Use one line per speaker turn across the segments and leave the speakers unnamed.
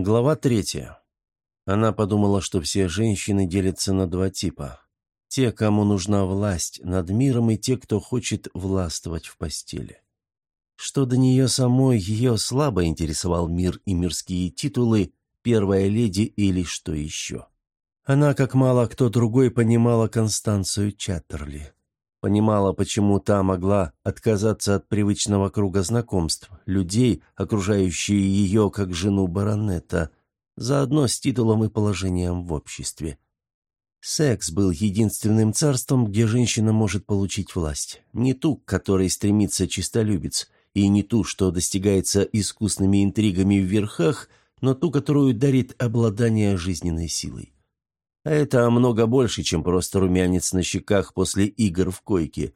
Глава третья. Она подумала, что все женщины делятся на два типа. Те, кому нужна власть над миром, и те, кто хочет властвовать в постели. Что до нее самой, ее слабо интересовал мир и мирские титулы, первая леди или что еще. Она, как мало кто другой, понимала Констанцию Чаттерли. Понимала, почему та могла отказаться от привычного круга знакомств, людей, окружающие ее как жену баронета, заодно с титулом и положением в обществе. Секс был единственным царством, где женщина может получить власть. Не ту, к которой стремится чистолюбец, и не ту, что достигается искусными интригами в верхах, но ту, которую дарит обладание жизненной силой. А это много больше, чем просто румянец на щеках после игр в койке.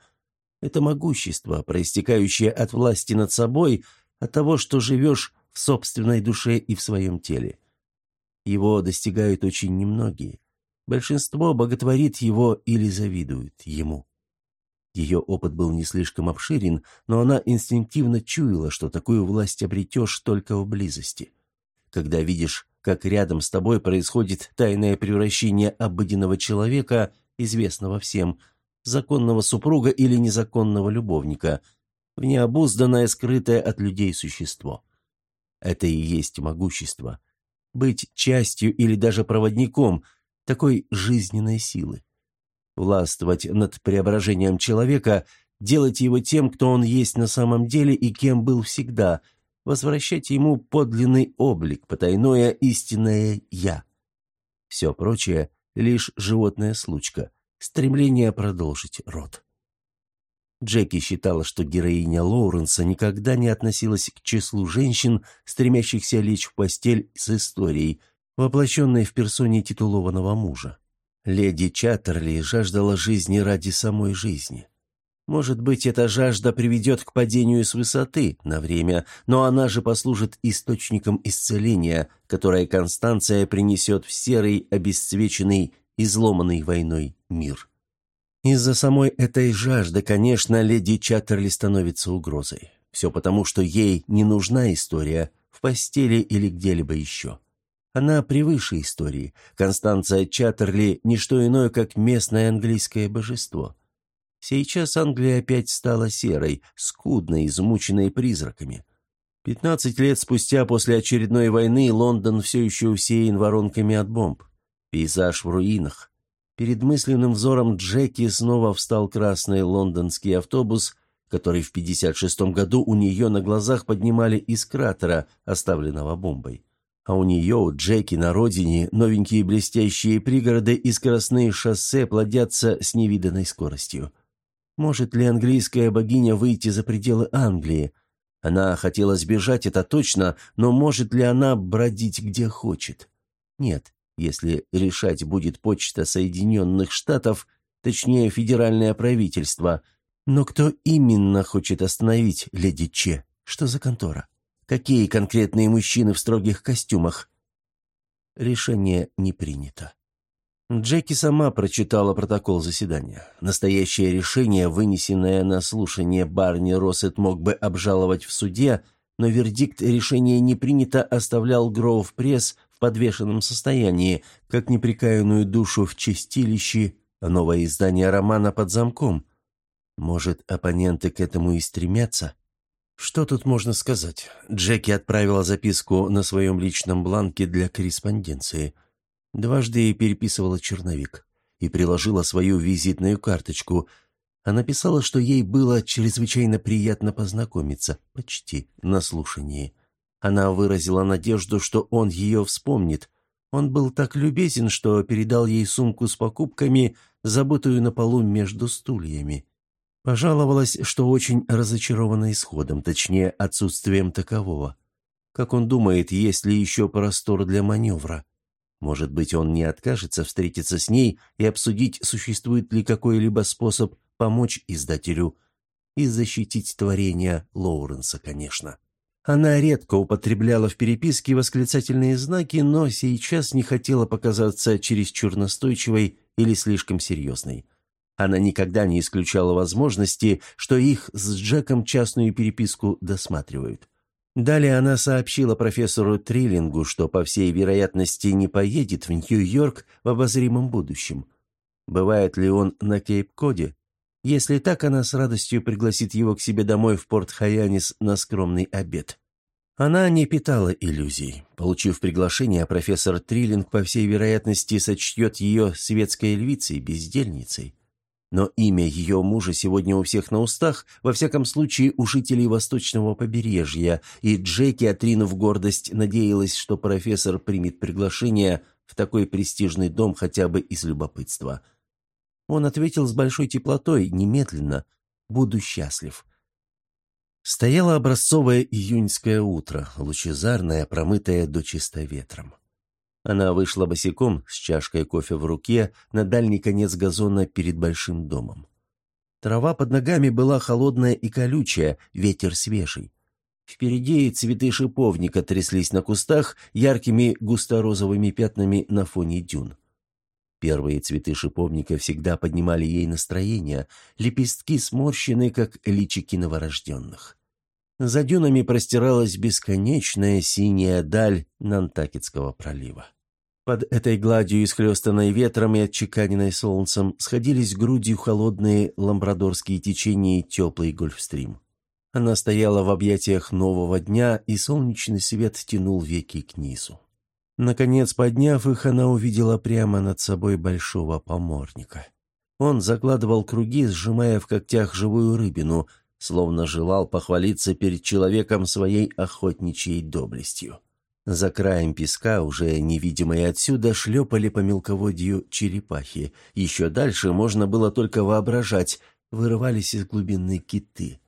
Это могущество, проистекающее от власти над собой, от того, что живешь в собственной душе и в своем теле. Его достигают очень немногие. Большинство боготворит его или завидует ему. Ее опыт был не слишком обширен, но она инстинктивно чуяла, что такую власть обретешь только в близости. Когда видишь как рядом с тобой происходит тайное превращение обыденного человека, известного всем, законного супруга или незаконного любовника, в необузданное, скрытое от людей существо. Это и есть могущество. Быть частью или даже проводником такой жизненной силы. Властвовать над преображением человека, делать его тем, кто он есть на самом деле и кем был всегда – возвращать ему подлинный облик, потайное истинное «я». Все прочее — лишь животная случка, стремление продолжить род. Джеки считала, что героиня Лоуренса никогда не относилась к числу женщин, стремящихся лечь в постель с историей, воплощенной в персоне титулованного мужа. Леди Чаттерли жаждала жизни ради самой жизни. Может быть, эта жажда приведет к падению с высоты на время, но она же послужит источником исцеления, которое Констанция принесет в серый, обесцвеченный, изломанный войной мир. Из-за самой этой жажды, конечно, леди Чаттерли становится угрозой. Все потому, что ей не нужна история в постели или где-либо еще. Она превыше истории. Констанция Чаттерли – не что иное, как местное английское божество – Сейчас Англия опять стала серой, скудной, измученной призраками. Пятнадцать лет спустя после очередной войны Лондон все еще усеян воронками от бомб. Пейзаж в руинах. Перед мысленным взором Джеки снова встал красный лондонский автобус, который в 56 году у нее на глазах поднимали из кратера, оставленного бомбой. А у нее, у Джеки, на родине, новенькие блестящие пригороды и скоростные шоссе плодятся с невиданной скоростью. Может ли английская богиня выйти за пределы Англии? Она хотела сбежать, это точно, но может ли она бродить где хочет? Нет, если решать будет почта Соединенных Штатов, точнее, федеральное правительство. Но кто именно хочет остановить леди Че? Что за контора? Какие конкретные мужчины в строгих костюмах? Решение не принято. Джеки сама прочитала протокол заседания. Настоящее решение, вынесенное на слушание Барни Россет, мог бы обжаловать в суде, но вердикт решения не принято оставлял Гроув Пресс в подвешенном состоянии, как неприкаянную душу в чистилище, а новое издание романа под замком. Может, оппоненты к этому и стремятся? Что тут можно сказать? Джеки отправила записку на своем личном бланке для корреспонденции – Дважды переписывала черновик и приложила свою визитную карточку. Она написала, что ей было чрезвычайно приятно познакомиться, почти, на слушании. Она выразила надежду, что он ее вспомнит. Он был так любезен, что передал ей сумку с покупками, забытую на полу между стульями. Пожаловалась, что очень разочарована исходом, точнее, отсутствием такового. Как он думает, есть ли еще простор для маневра? Может быть, он не откажется встретиться с ней и обсудить, существует ли какой-либо способ помочь издателю и защитить творение Лоуренса, конечно. Она редко употребляла в переписке восклицательные знаки, но сейчас не хотела показаться чересчур настойчивой или слишком серьезной. Она никогда не исключала возможности, что их с Джеком частную переписку досматривают. Далее она сообщила профессору Триллингу, что, по всей вероятности, не поедет в Нью-Йорк в обозримом будущем. Бывает ли он на Кейп-Коде? Если так, она с радостью пригласит его к себе домой в порт Хаянис на скромный обед. Она не питала иллюзий. Получив приглашение, профессор Триллинг, по всей вероятности, сочтет ее светской львицей, бездельницей. Но имя ее мужа сегодня у всех на устах, во всяком случае у жителей восточного побережья, и Джеки, отринув гордость, надеялась, что профессор примет приглашение в такой престижный дом хотя бы из любопытства. Он ответил с большой теплотой, немедленно, «Буду счастлив». Стояло образцовое июньское утро, лучезарное, промытое до чисто ветром. Она вышла босиком с чашкой кофе в руке на дальний конец газона перед большим домом. Трава под ногами была холодная и колючая, ветер свежий. Впереди цветы шиповника тряслись на кустах яркими густо-розовыми пятнами на фоне дюн. Первые цветы шиповника всегда поднимали ей настроение, лепестки сморщены, как личики новорожденных. За дюнами простиралась бесконечная синяя даль Нантакетского пролива. Под этой гладью, исхлестанной ветром и отчеканенной солнцем, сходились грудью холодные ламбрадорские течения и теплый гольфстрим. Она стояла в объятиях нового дня, и солнечный свет тянул веки к низу. Наконец, подняв их, она увидела прямо над собой большого поморника. Он закладывал круги, сжимая в когтях живую рыбину, словно желал похвалиться перед человеком своей охотничьей доблестью. За краем песка, уже невидимые отсюда, шлепали по мелководью черепахи. Еще дальше можно было только воображать, вырывались из глубины киты.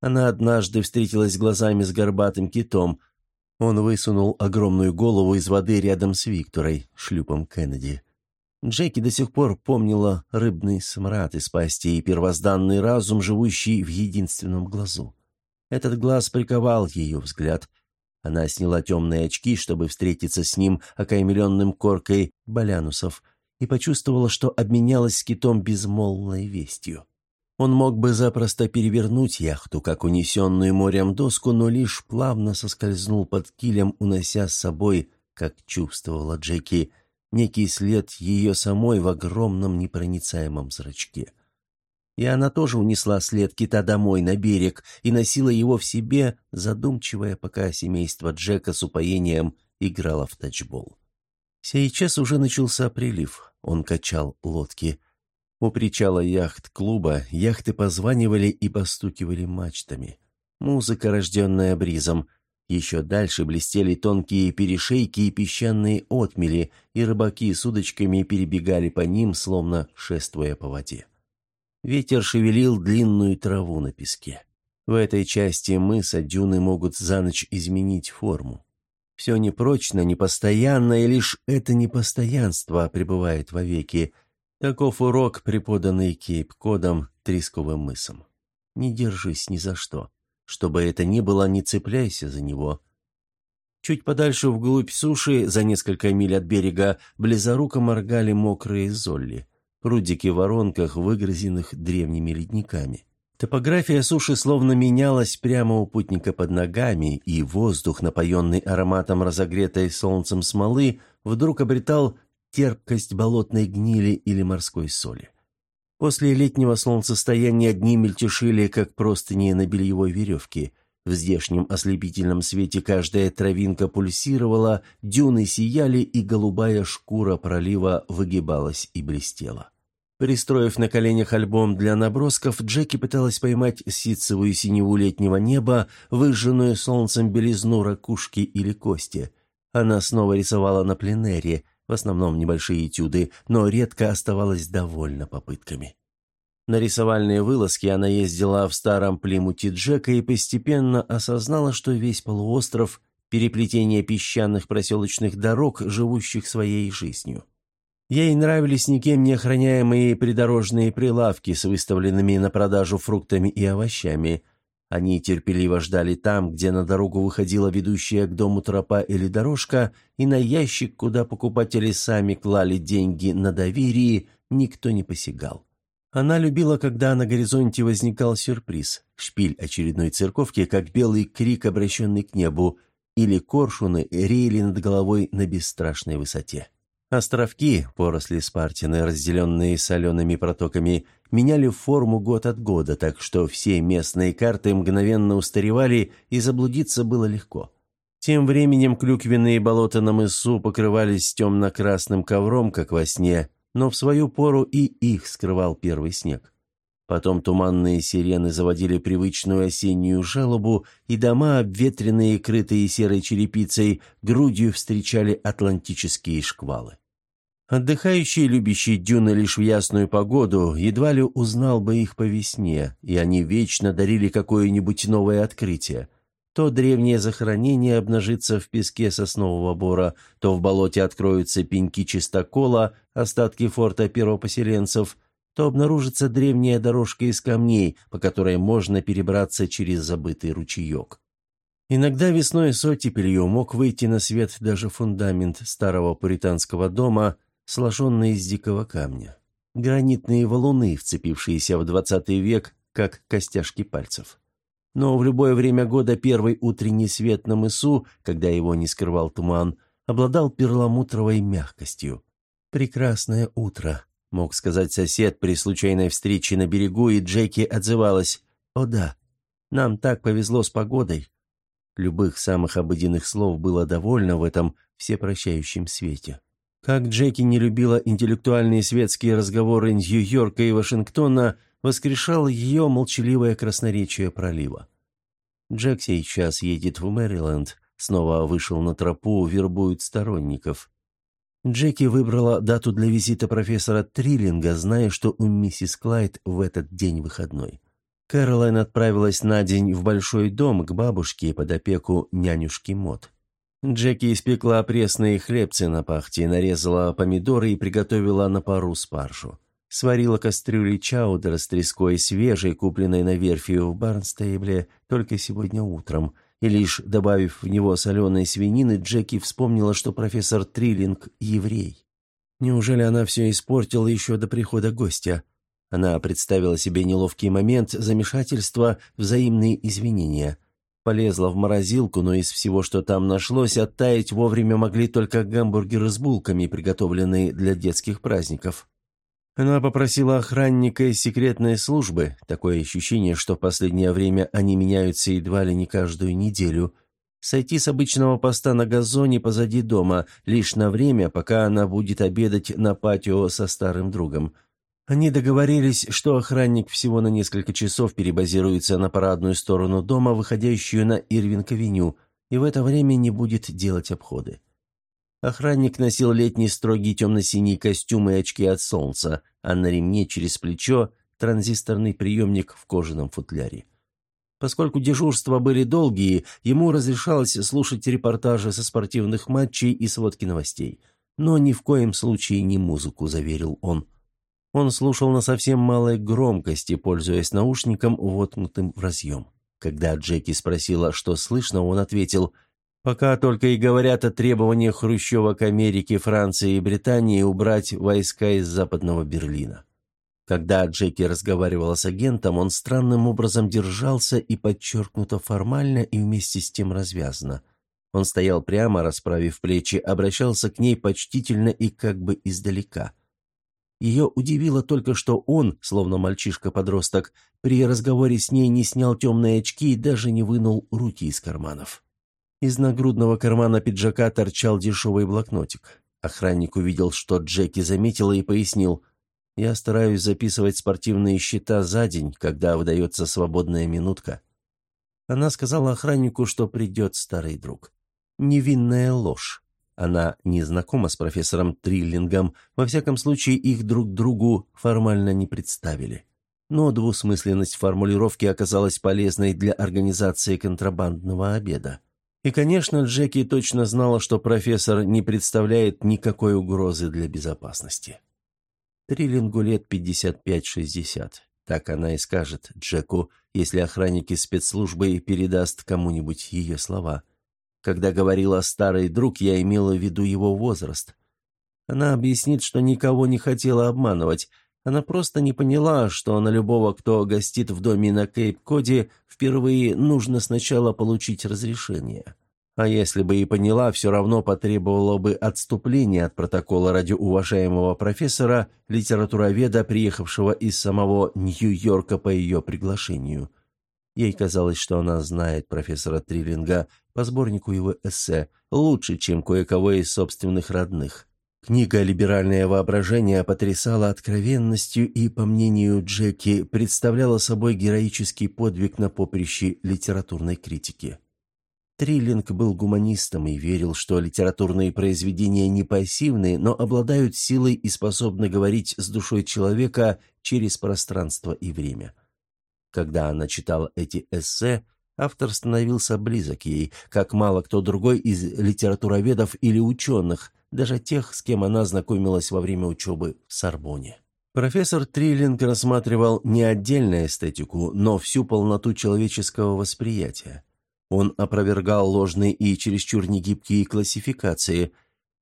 Она однажды встретилась глазами с горбатым китом. Он высунул огромную голову из воды рядом с Викторой, шлюпом Кеннеди. Джеки до сих пор помнила рыбный смрад из пасти и первозданный разум, живущий в единственном глазу. Этот глаз приковал ее взгляд. Она сняла темные очки, чтобы встретиться с ним, окаймленным коркой балянусов, и почувствовала, что обменялась с китом безмолвной вестью. Он мог бы запросто перевернуть яхту, как унесенную морем доску, но лишь плавно соскользнул под килем, унося с собой, как чувствовала Джеки, — некий след ее самой в огромном непроницаемом зрачке. И она тоже унесла след кита домой, на берег, и носила его в себе, задумчивая, пока семейство Джека с упоением играло в тачбол. Сейчас уже начался прилив, он качал лодки. У причала яхт-клуба яхты позванивали и постукивали мачтами. Музыка, рожденная бризом — еще дальше блестели тонкие перешейки и песчаные отмели, и рыбаки с удочками перебегали по ним, словно шествуя по воде. Ветер шевелил длинную траву на песке. В этой части мыса дюны могут за ночь изменить форму. Все непрочно, непостоянно, и лишь это непостоянство пребывает вовеки. Таков урок, преподанный Кейп-Кодом Трисковым мысом. Не держись ни за что. Что бы это ни было, не цепляйся за него. Чуть подальше вглубь суши, за несколько миль от берега, близоруко моргали мокрые золли. Прудики в воронках, выгрызенных древними ледниками. Топография суши словно менялась прямо у путника под ногами, и воздух, напоенный ароматом разогретой солнцем смолы, вдруг обретал терпкость болотной гнили или морской соли. После летнего солнцестояния дни мельтешили, как простыни на бельевой веревке. В здешнем ослепительном свете каждая травинка пульсировала, дюны сияли, и голубая шкура пролива выгибалась и блестела. Пристроив на коленях альбом для набросков, Джеки пыталась поймать ситцевую синеву летнего неба, выжженную солнцем белизну ракушки или кости. Она снова рисовала на пленэре – в основном небольшие этюды, но редко оставалась довольна попытками. На рисовальные вылазки она ездила в старом Плимуте Джека и постепенно осознала, что весь полуостров – переплетение песчаных проселочных дорог, живущих своей жизнью. Ей нравились никем не охраняемые придорожные прилавки с выставленными на продажу фруктами и овощами – они терпеливо ждали там, где на дорогу выходила ведущая к дому тропа или дорожка, и на ящик, куда покупатели сами клали деньги на доверии, никто не посягал. Она любила, когда на горизонте возникал сюрприз, шпиль очередной церковки, как белый крик, обращенный к небу, или коршуны реяли над головой на бесстрашной высоте. Островки, поросли Спартины, разделенные солеными протоками, меняли форму год от года, так что все местные карты мгновенно устаревали, и заблудиться было легко. Тем временем клюквенные болота на мысу покрывались темно-красным ковром, как во сне, но в свою пору и их скрывал первый снег. Потом туманные сирены заводили привычную осеннюю жалобу, и дома, обветренные, крытые серой черепицей, грудью встречали атлантические шквалы. Отдыхающий, любящий дюны лишь в ясную погоду, едва ли узнал бы их по весне, и они вечно дарили какое-нибудь новое открытие. То древнее захоронение обнажится в песке соснового бора, то в болоте откроются пеньки чистокола, остатки форта первопоселенцев, то обнаружится древняя дорожка из камней, по которой можно перебраться через забытый ручеек. Иногда весной с оттепелью мог выйти на свет даже фундамент старого пуританского дома, сложенный из дикого камня. Гранитные валуны, вцепившиеся в двадцатый век, как костяшки пальцев. Но в любое время года первый утренний свет на мысу, когда его не скрывал туман, обладал перламутровой мягкостью. «Прекрасное утро», — мог сказать сосед при случайной встрече на берегу, и Джеки отзывалась. «О да, нам так повезло с погодой». Любых самых обыденных слов было довольно в этом всепрощающем свете. Как Джеки не любила интеллектуальные светские разговоры Нью-Йорка и Вашингтона, воскрешало ее молчаливое красноречие пролива. Джек сейчас едет в Мэриленд, снова вышел на тропу, вербует сторонников. Джеки выбрала дату для визита профессора Триллинга, зная, что у миссис Клайд в этот день выходной. Кэролайн отправилась на день в большой дом к бабушке под опеку нянюшки Мот. Джеки испекла пресные хлебцы на пахте, нарезала помидоры и приготовила на пару спаржу. Сварила кастрюли чаудера с треской свежей, купленной на верфи в Барнстейбле только сегодня утром. И лишь добавив в него соленой свинины, Джеки вспомнила, что профессор Триллинг – еврей. Неужели она все испортила еще до прихода гостя? Она представила себе неловкий момент замешательства, взаимные извинения – Полезла в морозилку, но из всего, что там нашлось, оттаять вовремя могли только гамбургеры с булками, приготовленные для детских праздников. Она попросила охранника из секретной службы, такое ощущение, что в последнее время они меняются едва ли не каждую неделю, сойти с обычного поста на газоне позади дома, лишь на время, пока она будет обедать на патио со старым другом. Они договорились, что охранник всего на несколько часов перебазируется на парадную сторону дома, выходящую на Ирвинг-авеню, и в это время не будет делать обходы. Охранник носил летний строгий темно-синий костюм и очки от солнца, а на ремне через плечо транзисторный приемник в кожаном футляре. Поскольку дежурства были долгие, ему разрешалось слушать репортажи со спортивных матчей и сводки новостей. Но ни в коем случае не музыку, заверил он. Он слушал на совсем малой громкости, пользуясь наушником, воткнутым в разъем. Когда Джеки спросила, что слышно, он ответил, «Пока только и говорят о требованиях Хрущева к Америке, Франции и Британии убрать войска из Западного Берлина». Когда Джеки разговаривала с агентом, он странным образом держался и подчеркнуто формально и вместе с тем развязно. Он стоял прямо, расправив плечи, обращался к ней почтительно и как бы издалека – ее удивило только, что он, словно мальчишка-подросток, при разговоре с ней не снял темные очки и даже не вынул руки из карманов. Из нагрудного кармана пиджака торчал дешевый блокнотик. Охранник увидел, что Джеки заметила и пояснил. «Я стараюсь записывать спортивные счета за день, когда выдается свободная минутка». Она сказала охраннику, что придет старый друг. Невинная ложь. Она не знакома с профессором Триллингом, во всяком случае их друг другу формально не представили. Но двусмысленность формулировки оказалась полезной для организации контрабандного обеда. И, конечно, Джеки точно знала, что профессор не представляет никакой угрозы для безопасности. Триллингу лет 55-60. Так она и скажет Джеку, если охранники спецслужбы передаст кому-нибудь ее слова – когда говорила «старый друг», я имела в виду его возраст. Она объяснит, что никого не хотела обманывать, Она просто не поняла, что на любого, кто гостит в доме на Кейп-Коде, впервые нужно сначала получить разрешение. А если бы и поняла, все равно потребовало бы отступления от протокола ради уважаемого профессора, литературоведа, приехавшего из самого Нью-Йорка по ее приглашению. Ей казалось, что она знает профессора Триллинга по сборнику его эссе лучше, чем кое-кого из собственных родных. Книга «Либеральное воображение» потрясала откровенностью и, по мнению Джеки, представляла собой героический подвиг на поприще литературной критики. Триллинг был гуманистом и верил, что литературные произведения не пассивны, но обладают силой и способны говорить с душой человека через пространство и время. Когда она читала эти эссе, автор становился близок ей, как мало кто другой из литературоведов или ученых, даже тех, с кем она знакомилась во время учебы в Сорбоне. Профессор Триллинг рассматривал не отдельную эстетику, но всю полноту человеческого восприятия. Он опровергал ложные и чересчур негибкие классификации.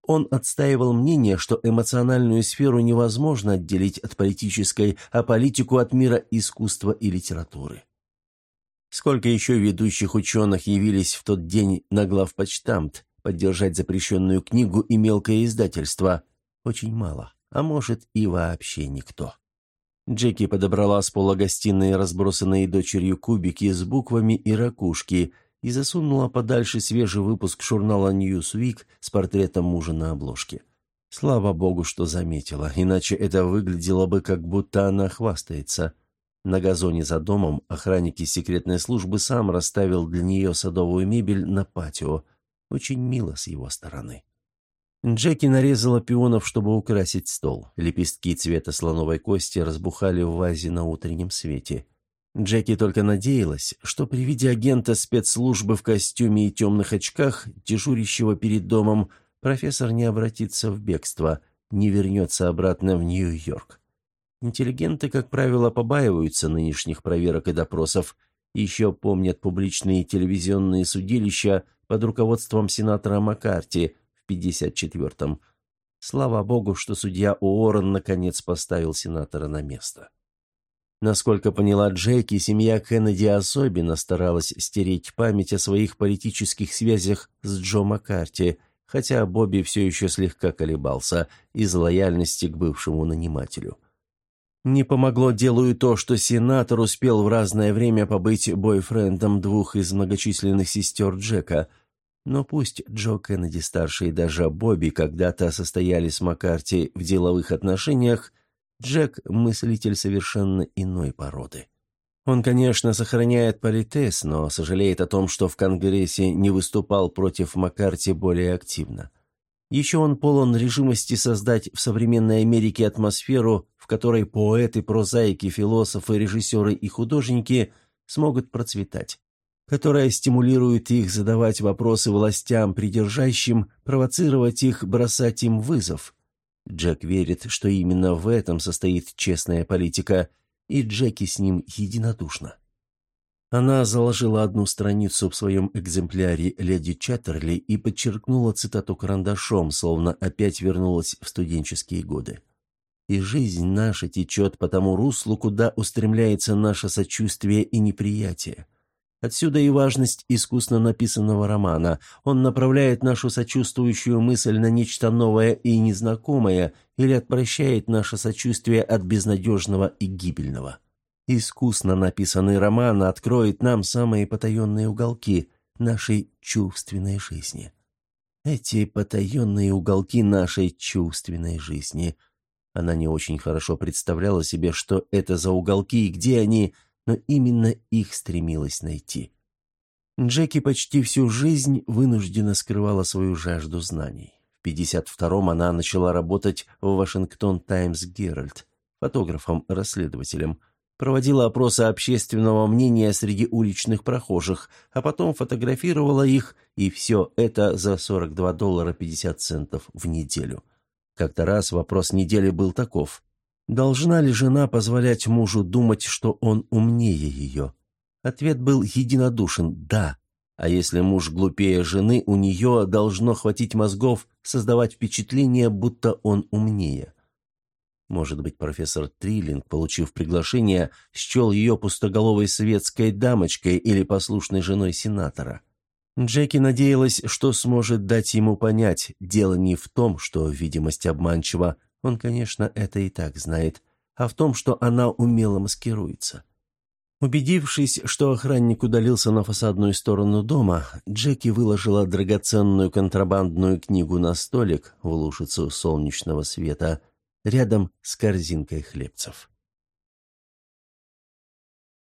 Он отстаивал мнение, что эмоциональную сферу невозможно отделить от политической, а политику от мира искусства и литературы. Сколько еще ведущих ученых явились в тот день на главпочтамт поддержать запрещенную книгу и мелкое издательство? Очень мало, а может и вообще никто. Джеки подобрала с пола гостиной разбросанные дочерью кубики с буквами и ракушки и засунула подальше свежий выпуск журнала «Ньюсвик» с портретом мужа на обложке. Слава богу, что заметила, иначе это выглядело бы, как будто она хвастается. На газоне за домом охранники секретной службы сам расставил для нее садовую мебель на патио. Очень мило с его стороны. Джеки нарезала пионов, чтобы украсить стол. Лепестки цвета слоновой кости разбухали в вазе на утреннем свете. Джеки только надеялась, что при виде агента спецслужбы в костюме и темных очках, дежурящего перед домом, профессор не обратится в бегство, не вернется обратно в Нью-Йорк. Интеллигенты, как правило, побаиваются нынешних проверок и допросов, еще помнят публичные телевизионные судилища под руководством сенатора Маккарти в 54-м. Слава богу, что судья Уоррен наконец поставил сенатора на место. Насколько поняла Джеки, семья Кеннеди особенно старалась стереть память о своих политических связях с Джо Маккарти, хотя Бобби все еще слегка колебался из лояльности к бывшему нанимателю. Не помогло делу и то, что сенатор успел в разное время побыть бойфрендом двух из многочисленных сестер Джека. Но пусть Джо Кеннеди-старший и даже Бобби когда-то состояли с Маккарти в деловых отношениях, Джек – мыслитель совершенно иной породы. Он, конечно, сохраняет политез, но сожалеет о том, что в Конгрессе не выступал против Маккарти более активно. Еще он полон решимости создать в современной Америке атмосферу, в которой поэты, прозаики, философы, режиссеры и художники смогут процветать, которая стимулирует их задавать вопросы властям придержащим, провоцировать их, бросать им вызов – Джек верит, что именно в этом состоит честная политика, и Джеки с ним единодушна. Она заложила одну страницу в своем экземпляре «Леди Чаттерли» и подчеркнула цитату карандашом, словно опять вернулась в студенческие годы. «И жизнь наша течет по тому руслу, куда устремляется наше сочувствие и неприятие. Отсюда и важность искусно написанного романа. Он направляет нашу сочувствующую мысль на нечто новое и незнакомое или отвращает наше сочувствие от безнадежного и гибельного. Искусно написанный роман откроет нам самые потаенные уголки нашей чувственной жизни. Эти потаенные уголки нашей чувственной жизни. Она не очень хорошо представляла себе, что это за уголки и где они – но именно их стремилась найти. Джеки почти всю жизнь вынужденно скрывала свою жажду знаний. В 52-м она начала работать в Вашингтон Таймс Геральт, фотографом-расследователем, проводила опросы общественного мнения среди уличных прохожих, а потом фотографировала их, и все это за 42 доллара 50 центов в неделю. Как-то раз вопрос недели был таков. Должна ли жена позволять мужу думать, что он умнее ее? Ответ был единодушен «да». А если муж глупее жены, у нее должно хватить мозгов создавать впечатление, будто он умнее. Может быть, профессор Триллинг, получив приглашение, счел ее пустоголовой светской дамочкой или послушной женой сенатора. Джеки надеялась, что сможет дать ему понять, дело не в том, что видимость обманчива, он, конечно, это и так знает, а в том, что она умело маскируется. Убедившись, что охранник удалился на фасадную сторону дома, Джеки выложила драгоценную контрабандную книгу на столик в лужицу солнечного света рядом с корзинкой хлебцев.